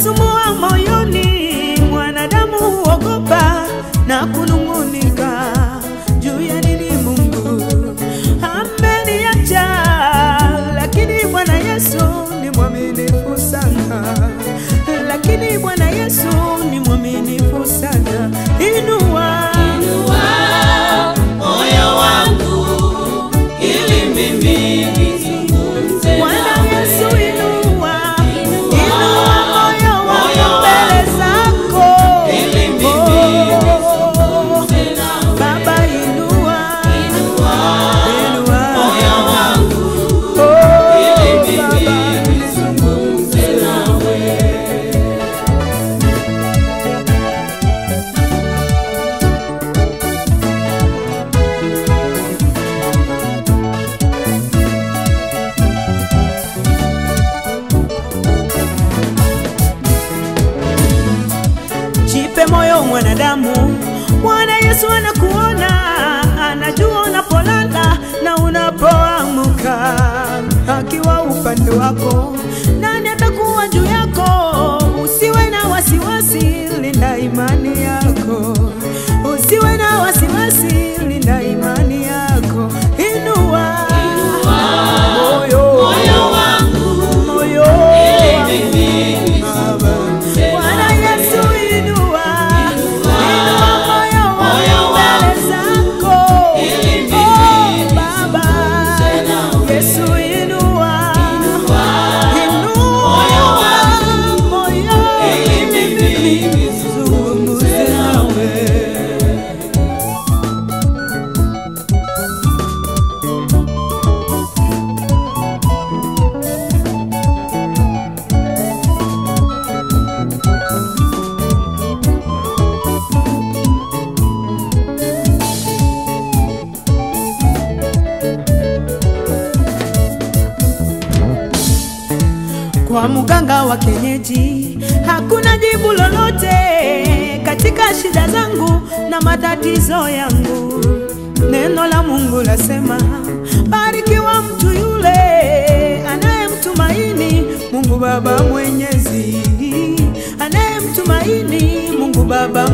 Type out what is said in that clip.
kusumbua moyoni, mwanadamu huogopa na kunung'unika juu ya nini Mungu ameniacha. Lakini Bwana Yesu ni mwaminifu sana, lakini Bwana Yesu ni mwaminifu sana. Inua inua moyo wangu ili mimi mwanadamu. Bwana Yesu anakuona, anajua unapolala na unapoamka, akiwa upande wako. Nani Kwa mganga wa kienyeji hakuna jibu lolote katika shida zangu na matatizo yangu. Neno la Mungu lasema, barikiwa mtu yule anayemtumaini Mungu Baba Mwenyezi, anayemtumaini Mungu Baba.